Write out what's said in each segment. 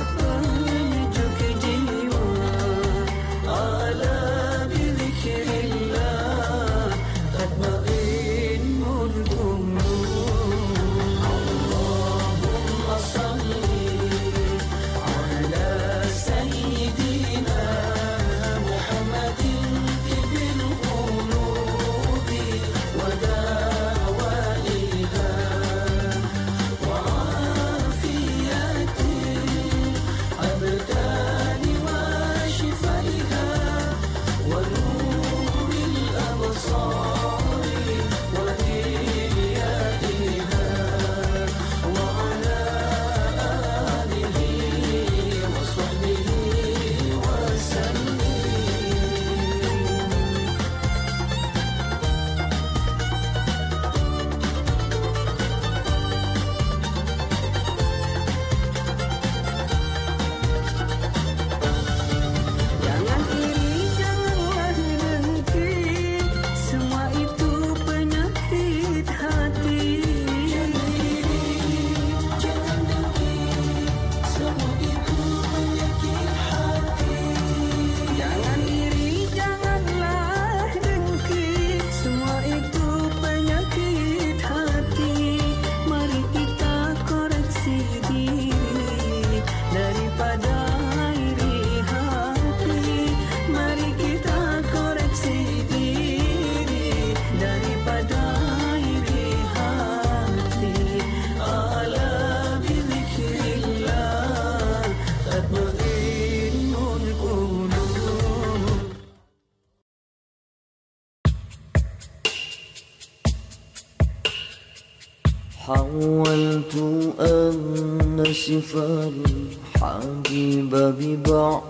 love. أن نسف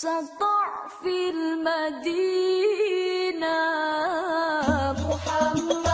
سطع في المدينة. محمد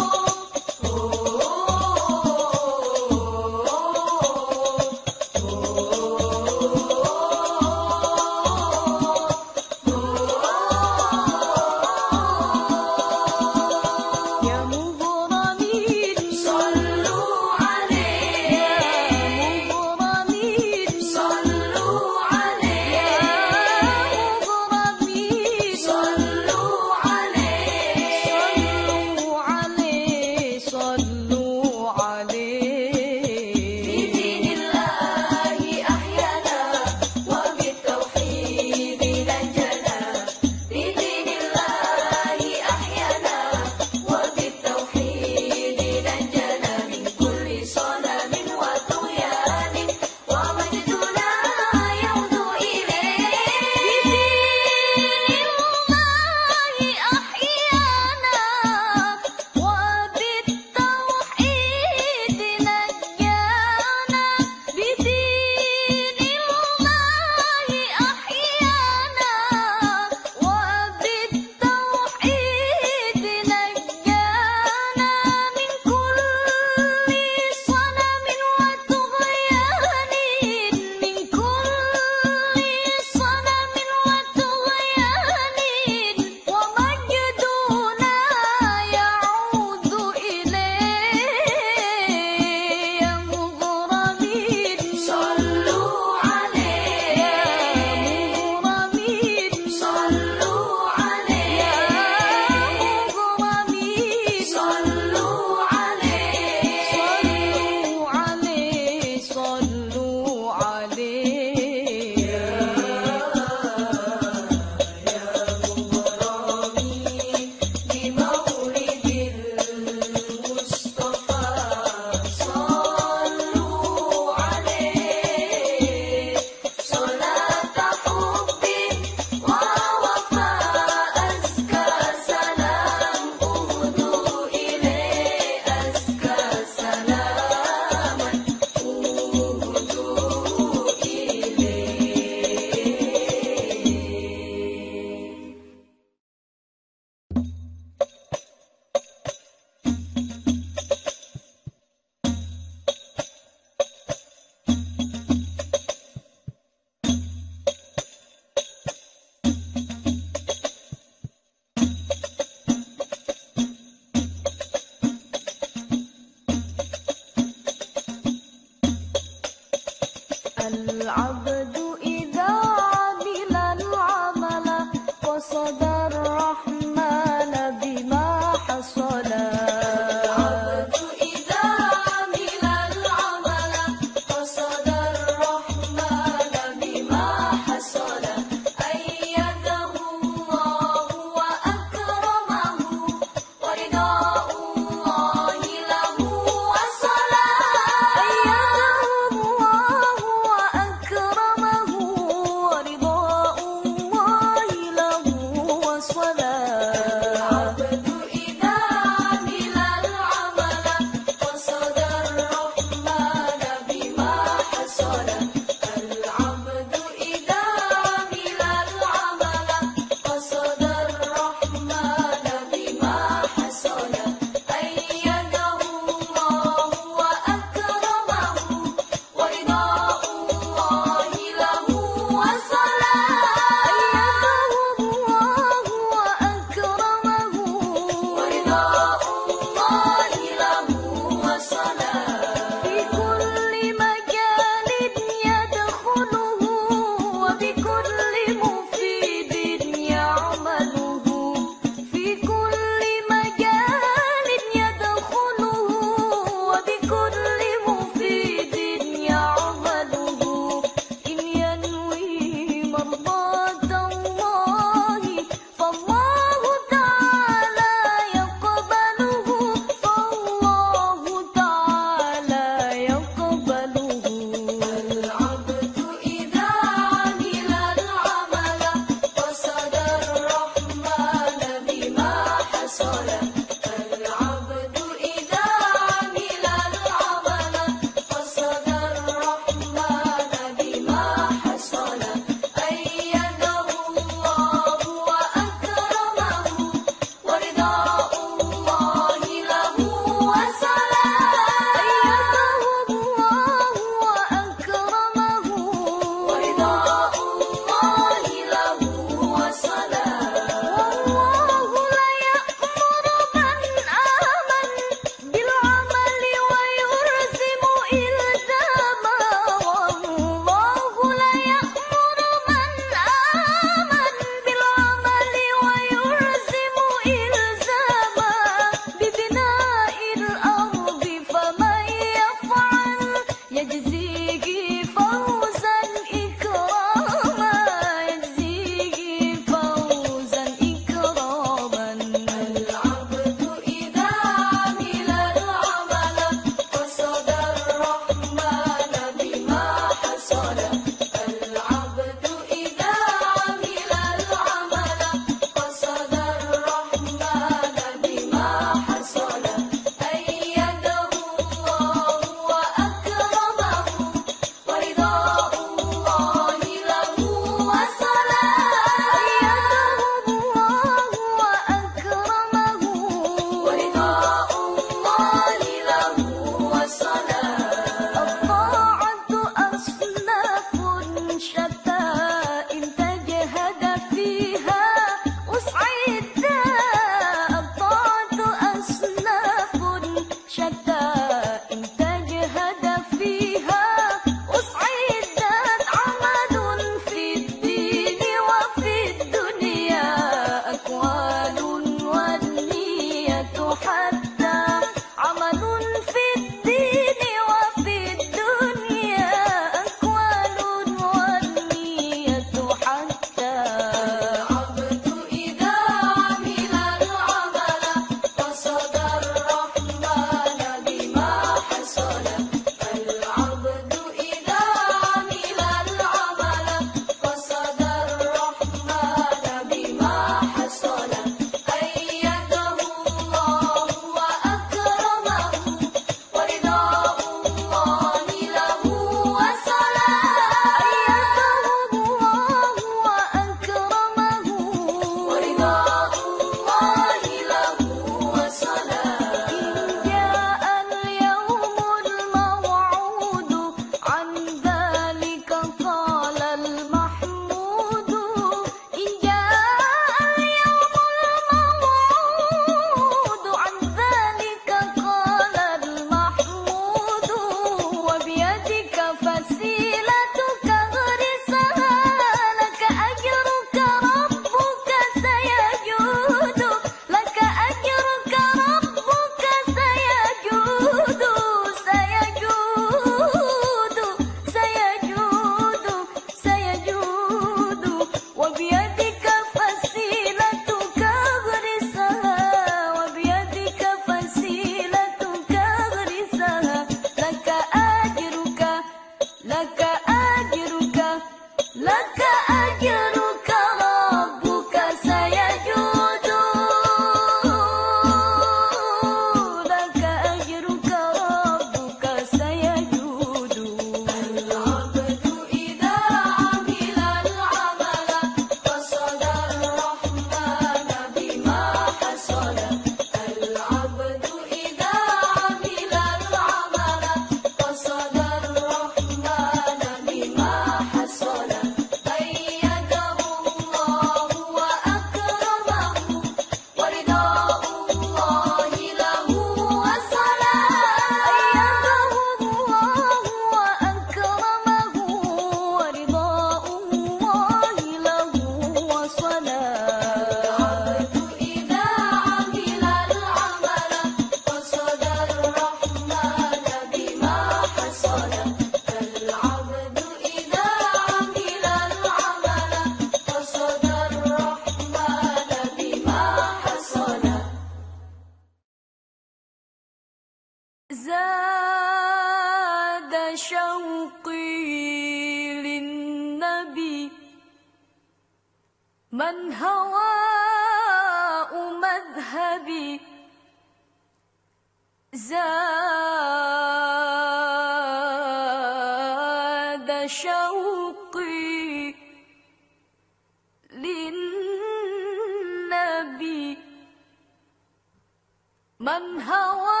من هوى